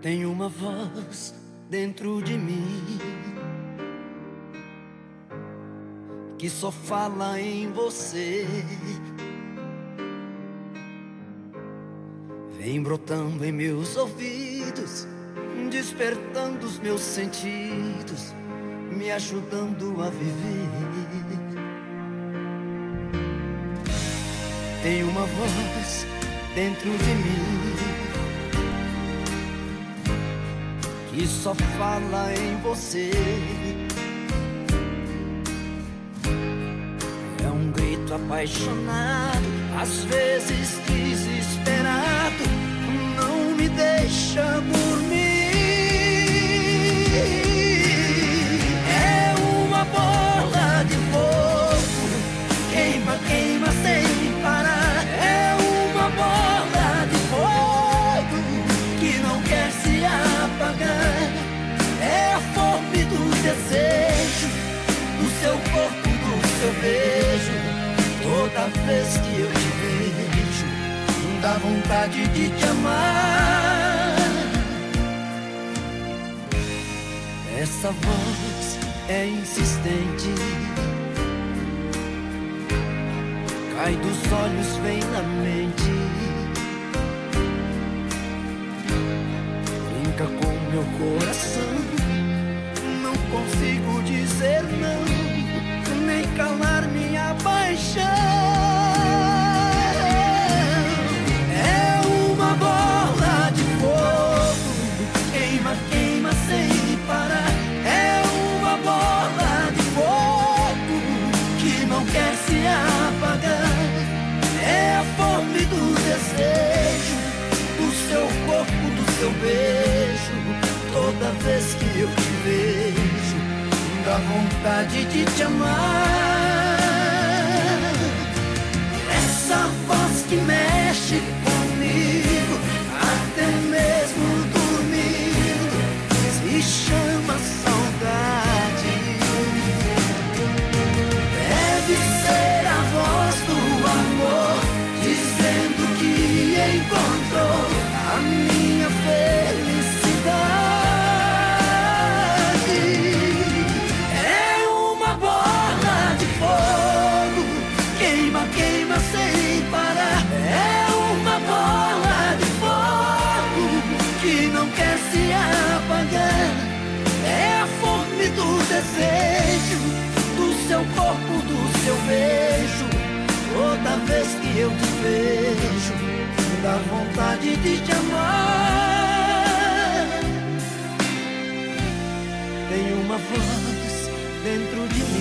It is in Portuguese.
Tem uma voz dentro de mim que só fala em você. Vem brotando em meus ouvidos, despertando os meus sentidos, me ajudando a viver. Tem uma voz dentro de mim que só fala em você. É um grito apaixonado, às vezes desesperado, não me deixa dormir. Vez que eu te vejo, dá vontade de te amar. Essa voz é insistente. Cai dos olhos, vem na mente. Brinca com meu coração. Não consigo dizer não, vez que eu te vejo, dá vontade de te amar. Vejo, dá vontade de te amar. Tem uma voz dentro de mim